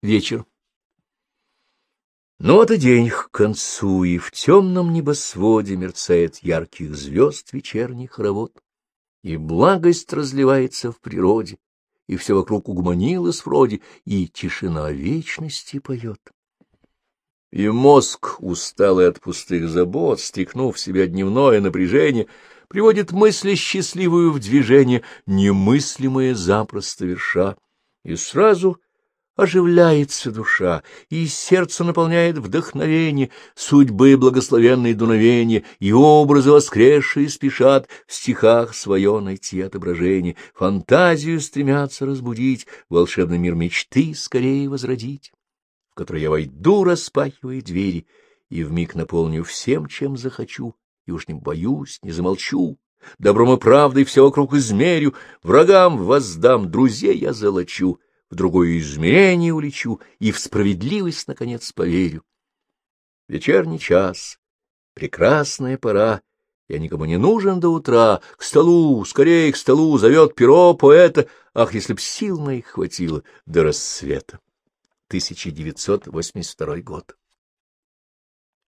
Вечер. Но и день к концу, и в темном небосводе мерцает ярких звезд вечерний хоровод, и благость разливается в природе, и все вокруг угомонилось вроде, и тишина вечности поет. И мозг, усталый от пустых забот, стекнув в себя дневное напряжение, приводит мысли счастливую в движение, немыслимое запросто верша, и сразу оживляется душа, и сердце наполняет вдохновение, судьбы благословенные дуновения, и образы воскресшие спешат в стихах свое найти отображение, фантазию стремятся разбудить, волшебный мир мечты скорее возродить, в который я войду, распахивая двери, и вмиг наполню всем, чем захочу, и уж не боюсь, не замолчу, добром и правдой все вокруг измерю, врагам воздам, друзей я золочу, в другое измерение улечу и в справедливость, наконец, поверю. Вечерний час, прекрасная пора, я никому не нужен до утра, к столу, скорее к столу, зовет перо поэта, ах, если б сил моих хватило до рассвета. 1982 год.